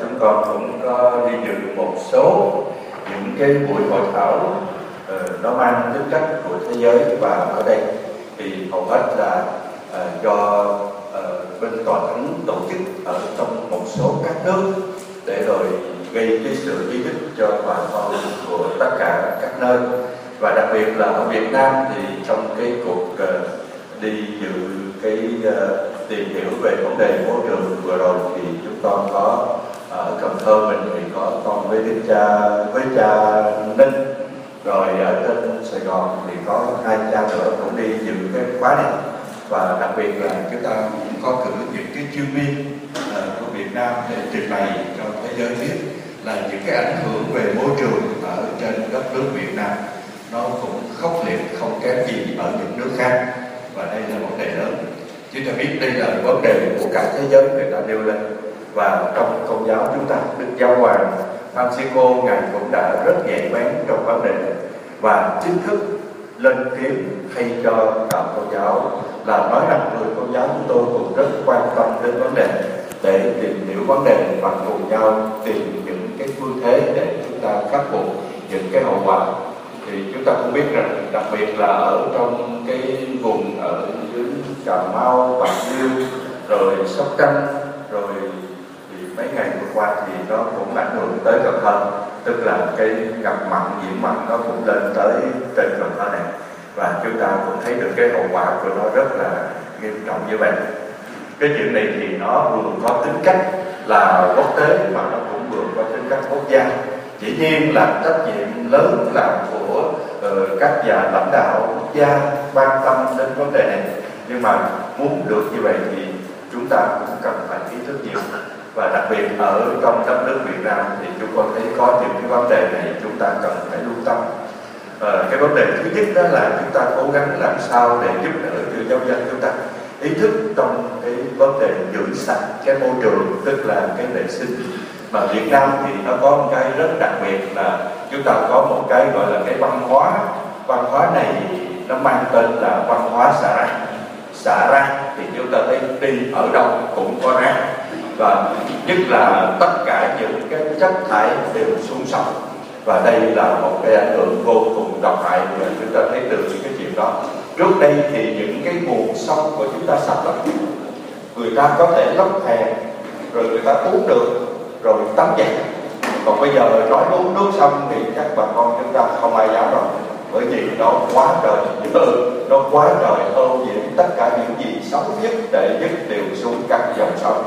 chúng con cũng có đi dự một số những cái buổi hội thảo ờ, nó mang tính chất của thế giới và ở đây thì hầu hết là ờ, do ờ, bên tòa thánh tổ chức ở trong một số các nước để rồi gây cái sự ý thức cho bà con của tất cả các nơi. Và đặc biệt là ở Việt Nam thì trong cái cuộc đi dự cái tìm hiểu về vấn đề môi trường vừa rồi thì chúng con có ở Cần Thơ mình thì có con với đức cha với cha Ninh. Rồi ở trên Sài Gòn thì có hai cha nữa cũng đi dự cái khóa này. Và đặc biệt là chúng ta cũng có cử những cái chuyên viên uh, của Việt Nam để trình bày cho thế giới biết là những cái ảnh hưởng về môi trường ở trên đất nước Việt Nam. Nó cũng khốc liệt không kém gì ở những nước khác. Và đây là vấn đề lớn. Chúng ta biết đây là vấn đề của cả thế giới người ta nêu lên và trong công giáo chúng ta đức giáo hoàng Francisco ngài cũng đã rất nhạy bén trong vấn đề và chính thức lên tiếng thay cho đạo công giáo là nói rằng người công giáo chúng tôi cũng rất quan tâm đến vấn đề để tìm hiểu vấn đề và cùng nhau tìm những cái phương thế để chúng ta khắc phục những cái hậu quả. Thì chúng ta cũng biết rằng đặc biệt là ở trong cái vùng ở dưới Cà Mau, Bạc Liêu, rồi Sóc Trăng, qua thì nó cũng ảnh hưởng tới Cần Thơ, tức là cái ngập mặn, nhiễm mặn nó cũng lên tới trên Cần Thơ này. Và chúng ta cũng thấy được cái hậu quả của nó rất là nghiêm trọng như vậy. Cái chuyện này thì nó vừa có tính cách là quốc tế mà nó cũng vừa có tính cách quốc gia. Dĩ nhiên là trách nhiệm lớn là của uh, các nhà lãnh đạo quốc gia quan tâm đến vấn đề này. Nhưng mà muốn được như vậy thì chúng ta cũng cần phải ý thức nhiều và đặc biệt ở trong đất nước Việt Nam thì chúng con thấy có những cái vấn đề này chúng ta cần phải lưu tâm. À, cái vấn đề thứ nhất đó là chúng ta cố gắng làm sao để giúp đỡ cho giáo dân chúng ta. Ý thức trong cái vấn đề giữ sạch cái môi trường tức là cái vệ sinh. Mà Việt Nam thì nó có một cái rất đặc biệt là chúng ta có một cái gọi là cái văn hóa. Văn hóa này nó mang tên là văn hóa xả rác xả rác thì chúng ta thấy đi ở đâu cũng có rác và nhất là tất cả những cái chất thải đều xuống sông. Và đây là một cái ảnh hưởng vô cùng độc hại và chúng ta thấy được những cái chuyện đó. Trước đây thì những cái nguồn sông của chúng ta sạch lắm người ta có thể lấp hè rồi người ta uống được, rồi tắm giặt. Còn bây giờ nói uống nước xong thì chắc bà con chúng ta không ai dám rồi. Bởi vì nó quá trời dữ nó quá trời ô nhiễm tất cả những gì xấu nhất để nhất đều xuống các dòng sông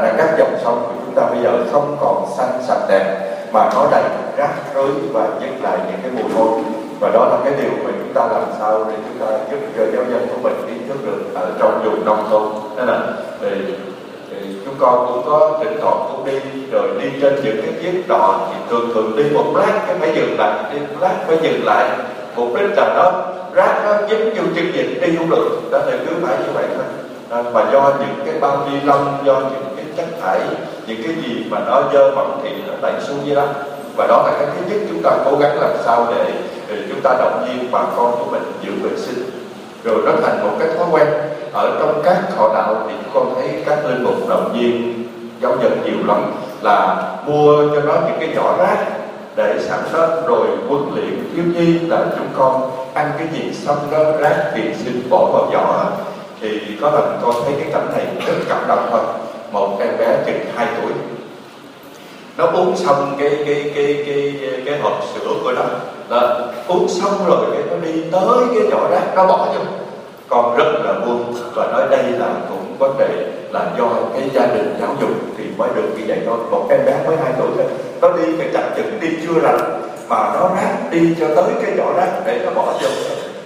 thành ra các dòng sông của chúng ta bây giờ không còn xanh sạch đẹp mà nó đầy rác rưới và nhất là những cái mùi hôi. Và đó là cái điều mà chúng ta làm sao để chúng ta giúp cho giáo dân của mình ý thức được ở trong vùng nông thôn. Thế là thì chúng con cũng có thỉnh thoảng cũng đi rồi đi trên những cái chiếc đò thì thường thường đi một lát cái phải dừng lại đi một lát phải dừng lại. Mục đích là nó rác nó dính vô chân dịch đi không được. Đó là cứ phải như vậy thôi. À, mà do những cái bao ni lông do những chất thải những cái gì mà nó dơ bẩn thì nó đẩy xuống dưới đó. Và đó là cái thứ nhất chúng ta cố gắng làm sao để, để chúng ta động viên bà con của mình giữ vệ sinh. Rồi nó thành một cái thói quen. Ở trong các thọ đạo thì chúng con thấy các linh mục động viên giáo dân nhiều lắm là mua cho nó những cái giỏ rác để sản xuất rồi huấn luyện. Thiếu nhi là chúng con ăn cái gì xong nó rác thì xin bỏ vào giỏ. Thì có lần con thấy cái cảnh này rất cảm động thôi một em bé chừng 2 tuổi. Nó uống xong cái cái cái cái cái, cái hộp sữa của nó. Đó. uống xong rồi cái nó đi tới cái chỗ rác nó bỏ vô. Con rất là vui và nói đây là cũng vấn đề là do cái gia đình giáo dục thì mới được như vậy thôi. Một em bé mới hai tuổi thôi. Nó đi cái chặt chừng đi chưa rành mà nó rác đi cho tới cái chỗ rác để nó bỏ vô.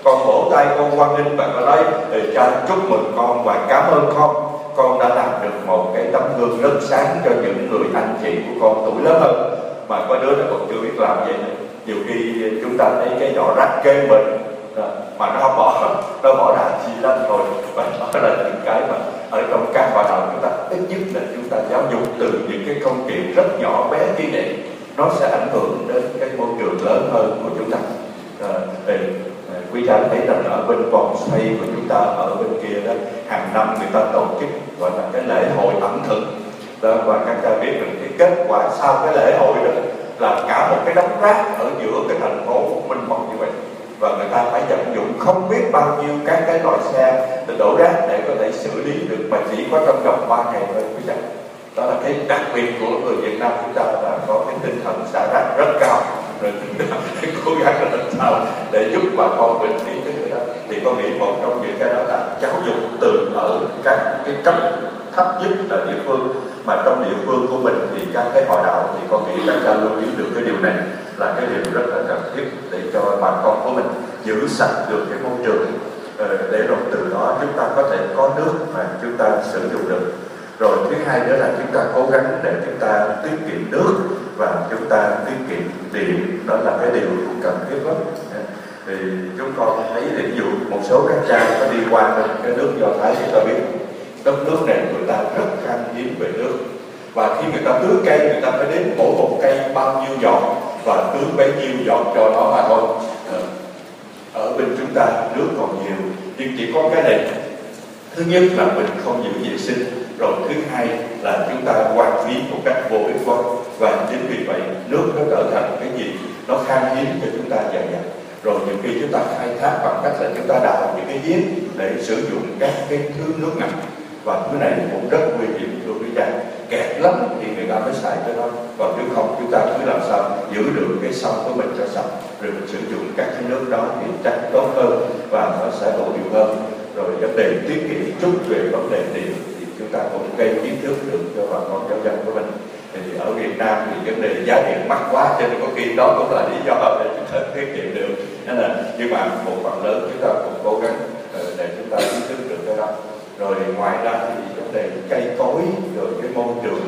Con vỗ tay con quan ninh và con nói thì cha chúc mừng con và cảm ơn con con đã làm được một cái tấm gương rất sáng cho những người anh chị của con tuổi lớn hơn. Mà có đứa nó còn chưa biết làm vậy nữa. Nhiều khi chúng ta thấy cái giỏ rác kê mình à, mà nó bỏ nó bỏ ra chi lắm thôi. Và đó là những cái mà ở trong các hoạt động chúng ta ít nhất là chúng ta giáo dục từ những cái công chuyện rất nhỏ bé như vậy nó sẽ ảnh hưởng đến cái môi trường lớn hơn của chúng ta. À, quý cha thấy rằng ở bên vòng xoay của chúng ta ở bên kia đó hàng năm người ta tổ chức gọi là cái lễ hội ẩm thực. Đó, và các cha biết được cái kết quả sau cái lễ hội đó là cả một cái đống rác ở giữa cái thành phố minh mọc như vậy. Và người ta phải vận dụng không biết bao nhiêu các cái loại xe để đổ rác để có thể xử lý được mà chỉ có trong vòng 3 ngày thôi quý vị đó là cái đặc biệt của người Việt Nam chúng ta là có cái tinh thần xả rác rất cao. Rồi chúng ta cố gắng là nào để giúp bà con mình ý cái đó. Thì con nghĩ một trong những cái đó là giáo dục từ ở các cái cấp thấp nhất là địa phương. Mà trong địa phương của mình thì các cái hội đạo thì con nghĩ các cha lưu ý được cái điều này là cái điều rất là cần thiết để cho bà con của mình giữ sạch được cái môi trường ờ, để rồi từ đó chúng ta có thể có nước mà chúng ta sử dụng được thứ hai nữa là chúng ta cố gắng để chúng ta tiết kiệm nước và chúng ta tiết kiệm điện. Đó là cái điều cần thiết lắm. Thì chúng con thấy ví dụ một số các cha có đi qua cái nước do thái chúng ta biết đất nước này người ta rất khan hiếm về nước. Và khi người ta tưới cây, người ta phải đến mỗi một cây bao nhiêu giọt và tưới bấy nhiêu giọt cho nó mà thôi. Ờ, ở bên chúng ta nước còn nhiều, nhưng chỉ có cái này. Thứ nhất là mình không giữ vệ sinh rồi thứ hai là chúng ta quan phí một cách vô ích quá. Và chính vì vậy, nước nó trở thành cái gì? Nó khan hiếm cho chúng ta dần dần. Rồi những khi chúng ta khai thác bằng cách là chúng ta đào những cái giếng để sử dụng các cái thứ nước ngầm. Và thứ này cũng rất nguy hiểm thưa quý cha kẹt lắm thì người ta mới xài cái đó. Còn nếu không, chúng ta cứ làm sao giữ được cái sông của mình cho sạch. Rồi mình sử dụng các cái nước đó thì chắc tốt hơn và nó sẽ hữu hiệu hơn. Rồi vấn đề tiết kiệm chút về vấn đề điện chúng ta cũng gây kiến thức được cho bà con giáo dân của mình. Thì ở Việt Nam thì vấn đề giá điện mắc quá cho nên có khi đó cũng là lý do để chúng ta tiết kiệm được. Nên là, nhưng mà một phần lớn chúng ta cũng cố gắng ờ, để chúng ta ý thức được cái đó. Rồi ngoài ra thì vấn đề cây cối, rồi cái môi trường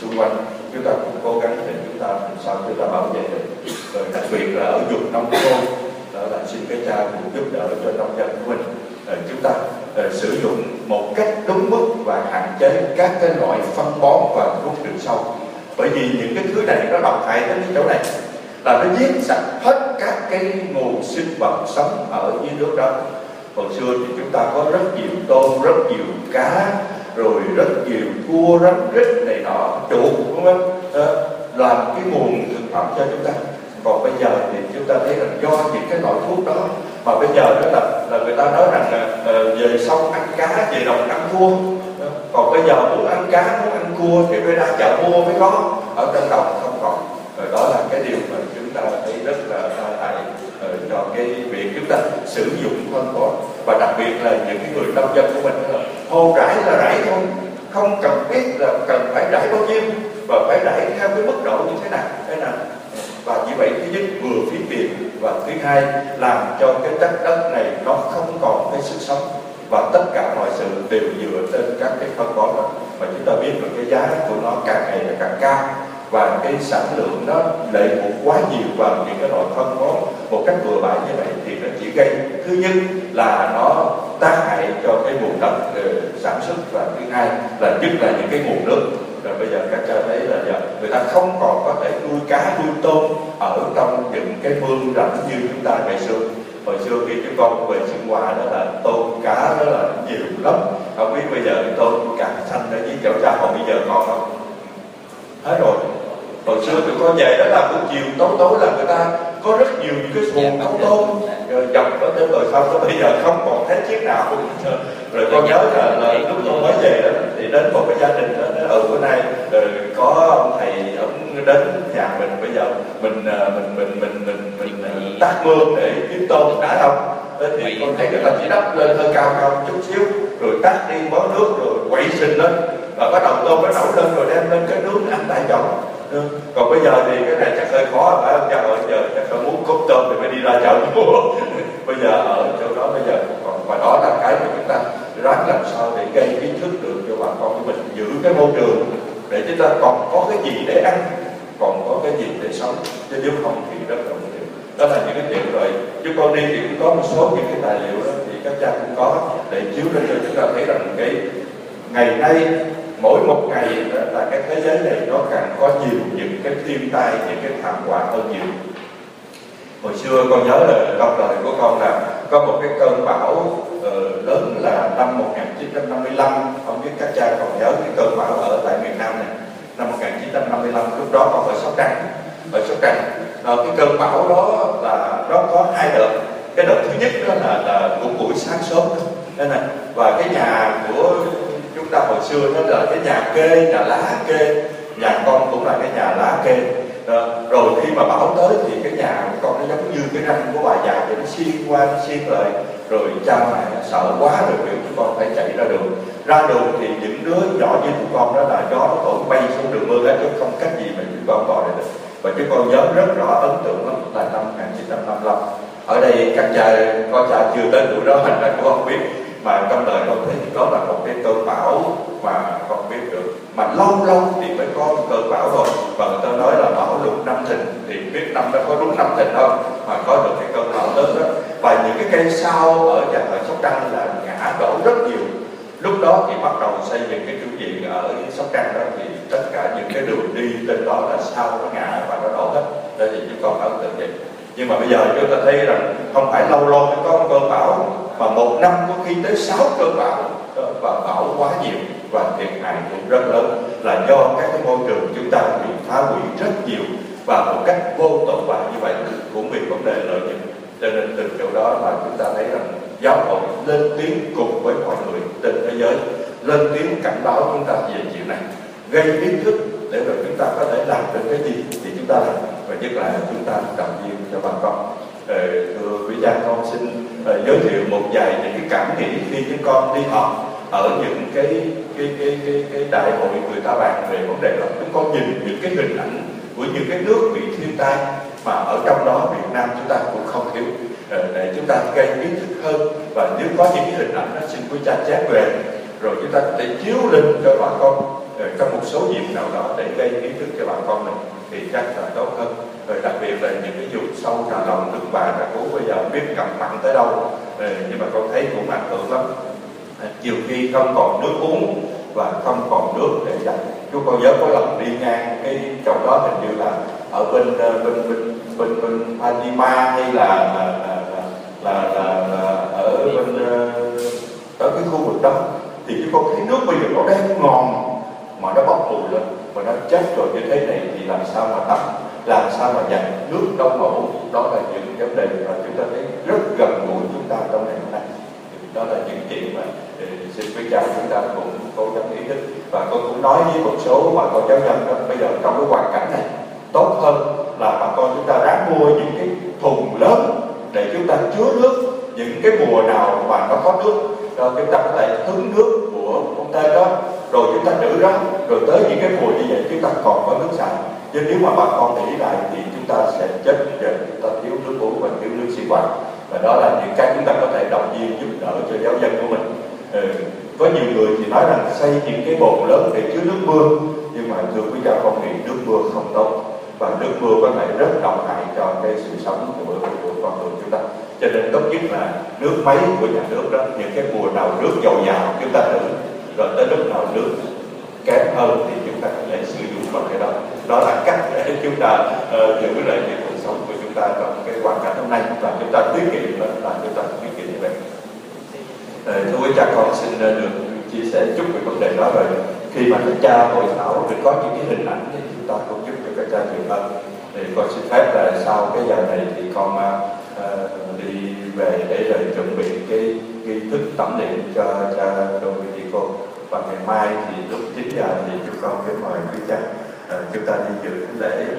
xung quanh, chúng ta cũng cố gắng để chúng ta làm sao chúng ta bảo vệ được. Rồi đặc biệt là ở vùng nông thôn, đó là xin cái cha cũng giúp đỡ cho nông dân của mình. Ờ, chúng ta uh, sử dụng một cách đúng mức và hạn chế các cái loại phân bón và thuốc trừ sâu. Bởi vì những cái thứ này nó độc hại đến cái chỗ này là nó giết sạch hết các cái nguồn sinh vật sống ở dưới nước đó. Hồi xưa thì chúng ta có rất nhiều tôm rất nhiều cá rồi rất nhiều cua rắn rít này nọ chuột đúng không à, làm cái nguồn thực phẩm cho chúng ta. Còn bây giờ thì chúng ta thấy là do những cái loại thuốc đó mà bây giờ đó là là người ta nói rằng là uh, về sông ăn cá về đồng ăn cua ờ, còn bây giờ muốn ăn cá muốn ăn cua thì phải ra chợ mua mới có. Ở trong đồng không còn. Rồi đó là cái điều mà chúng ta thấy rất là hại uh, ờ, cho cái việc chúng ta sử dụng phân bón và đặc biệt là những cái người nông dân của mình là hồ rải là rải thôi. Không cần biết là cần phải rải bao nhiêu và phải rải theo cái mức độ như thế nào. Thế nào? Và như vậy, thứ nhất, vừa phí tiền và thứ hai, làm cho cái đất đất này nó không còn cái sức sống. Và tất cả mọi sự đều dựa trên các cái phân bón đó. Mà chúng ta biết là cái giá của nó càng ngày là càng cao. Và cái sản lượng nó lệ thuộc quá nhiều vào những cái loại phân bón một cách vừa bãi như vậy thì nó chỉ gây thứ nhất là nó tác hại cho cái vùng đất ờ, sản xuất và thứ hai là nhất là những cái nguồn nước giờ các cha thấy là giờ người ta không còn có thể nuôi cá, nuôi tôm ở trong những cái mương rảnh như chúng ta ngày xưa. Hồi xưa khi chúng con về sinh qua đó là tôm cá đó là nhiều lắm. Không biết bây giờ tôm càng xanh ở dưới chỗ cha còn bây giờ còn không? Hết rồi. Hồi xưa tụi con về đó là buổi chiều tối tối là người ta có rất nhiều những cái xuồng nấu tôm rồi dọc đó tới rồi sau đó bây giờ không còn thấy chiếc nào rồi con nhớ là, là lúc con mới về đó thì đến một cái gia đình đó ừ bữa nay rồi có ông thầy ông đến nhà mình. Bây giờ mình mình mình mình mình mình, mình tác mương để kiếm tôm đã không thì con thấy người ta chỉ đắp lên hơi cao cao chút xíu rồi tắt đi bó nước rồi quậy sinh lên và bắt đầu tôm nó nổi lên rồi đem lên cái nướng ăn tại chỗ Ừ còn bây giờ thì cái này chắc hơi khó, phải không? Cha ở giờ chắc phải muốn cốt tôm thì phải đi ra chợ mua. Bây giờ ở chỗ đó bây giờ còn, và đó là cái mà chúng ta ráng làm sao để gây kiến thức được cho bà con của mình, giữ cái môi trường để chúng ta còn có cái gì để ăn, còn có cái gì để sống. Chứ nếu không thì rất là nguy hiểm. Đó là những cái chuyện rồi chứ con đi thì cũng có một số những cái tài liệu đó thì các cha cũng có để chiếu lên cho chúng ta thấy rằng cái ngày nay mỗi một ngày là cái thế giới này nó càng có nhiều những cái thiên tai những cái thảm họa hơn nhiều. Hồi xưa con nhớ là đọc lời của con là có một cái cơn bão uh, lớn là năm 1955 không biết các cha còn nhớ cái cơn bão ở tại miền Nam này. Năm 1955 lúc đó con ở Sóc Trăng. Ở Sóc Trăng à, cái cơn bão đó là nó có hai đợt. Cái đợt thứ nhất đó là, là cũng buổi sáng sớm. Đây này và cái nhà của ta hồi xưa đó là cái nhà kê nhà lá kê. Nhà con cũng là cái nhà lá kê. Đó. rồi khi mà bão tới thì cái nhà của con nó giống như cái răng của bà già thì nó xuyên qua nó xuyên lại. Rồi cha mẹ sợ quá rồi biểu tụi con phải chạy ra đường. Ra đường thì những đứa nhỏ như tụi con đó là gió nó thổi bay xuống đường mưa hết chứ không cách gì mà tụi con bỏ được. Và chúng con nhớ rất rõ ấn tượng lắm là năm 1955 ở đây các cha có cha chưa tới tuổi đó thành ra cũng không biết mà trong đời con thấy đó là một cái cơn bão mà con biết được. Mà lâu lâu thì mới có một cơn bão thôi. Và người ta nói là bão lụt năm thịnh thì biết năm đó có đúng năm thịnh không? Mà có được cái cơn bão lớn đó. Và những cái cây sao ở nhà, ở sóc trăng là ngã đổ rất nhiều. Lúc đó thì bắt đầu xây dựng cái chủ viện ở sóc trăng đó. Thì tất cả những cái đường đi trên đó là sao nó ngã và nó đổ hết. Đây thì chúng con ấn tượng vậy. Nhưng mà bây giờ chúng ta thấy rằng không phải lâu lâu mới có một cơn bão mà một năm có khi tới sáu cơn bão. Và bão quá nhiều và thiệt hại cũng rất lớn là do các cái môi trường chúng ta bị phá hủy rất nhiều và một cách vô tội vạ như vậy cũng vì vấn đề lợi dụng. Cho nên từ chỗ đó mà chúng ta thấy rằng giáo hội lên tiếng cùng với mọi người trên thế giới, lên tiếng cảnh báo chúng ta về chuyện này, gây ý thức để rồi chúng ta có thể làm được cái gì thì chúng ta làm. Và nhất là chúng ta động viên cho bà con. Ờ, thưa quý cha con xin ờ, giới thiệu một vài những cái cảm nghĩ khi chúng con đi học ở những cái cái cái cái, cái đại hội người ta bàn về vấn đề đó chúng con nhìn những cái hình ảnh của những cái nước bị thiên tai mà ở trong đó Việt Nam chúng ta cũng không thiếu. Ờ, để chúng ta gây ý thức hơn và nếu có những cái hình ảnh đó xin quý cha chép về. Rồi chúng ta có thể chiếu lên cho bà con trong một số dịp nào đó để gây ý thức cho bà con mình thì chắc là tốt hơn. Rồi đặc biệt là những cái vùng sâu trà lòng nước bà trà cú bây giờ biết cặn mặn tới đâu. Ờ, nhưng mà con thấy cũng ảnh hưởng lắm. Ờ, nhiều khi không còn nước uống và không còn nước để dành. Chú con nhớ có lần đi ngang cái chỗ đó hình như là ở bên ờ, bên bên bên bên Fatima hay là là là, là, là, là ở bên ở cái khu vực đó. Thì chú con thấy nước bây giờ nó đang ngon mà nó bốc mùi lên mà nó chết rồi như thế này thì làm sao mà tắm? Làm sao mà giặt nước đông mẫu đó là những vấn đề mà chúng ta thấy rất gần gũi chúng ta trong ngày hôm nay. Đó là những chuyện mà ờ, xin quý cha chúng ta cũng cố gắng ý thức. Và con cũng nói với một số bà con giáo dân đó, bây giờ trong cái hoàn cảnh này, tốt hơn là bà con chúng ta ráng mua những cái thùng lớn để chúng ta chứa nước, những cái mùa nào mà nó có nước. Rồi chúng ta có thể hứng nước của công ty đó rồi chúng ta trữ đó rồi tới những cái mùa như vậy chúng ta còn có nước sạch. chứ nếu mà bà con nghĩ lại thì chúng ta sẽ chết dần chúng ta thiếu nước uống và thiếu nước sinh hoạt và đó là những cái chúng ta có thể động viên giúp đỡ cho giáo dân của mình ừ. có nhiều người thì nói rằng xây những cái bồn lớn để chứa nước mưa nhưng mà thưa quý cha con nghĩ nước mưa không tốt và nước mưa có thể rất độc hại cho cái sự sống của, của con người chúng ta cho nên tốt nhất là nước máy của nhà nước đó những cái mùa nào nước dồi dào chúng ta thử rồi tới lúc nào nước kém hơn thì chúng ta có thể sử dụng bằng cái đó. Đó là cách để chúng ta uh, giữ lại cái cuộc sống của chúng ta trong cái hoàn cảnh hôm nay. Và chúng ta tiết kiệm là, là chúng ta tiết kiệm như vậy. Uh, thưa quý cha con xin ờ, được chia sẻ chút về vấn đề đó rồi. Khi mà các cha hội thảo thì có những cái hình ảnh thì chúng ta cũng giúp cho các cha nhiều hơn. Thì con xin phép là sau cái giờ này thì con uh, đi về để rồi chuẩn bị cái nghi thức tẩm điện cho cha Domenico và ngày mai thì lúc 9 giờ thì chúng con kính mời quý cha à, chúng ta đi dự lễ.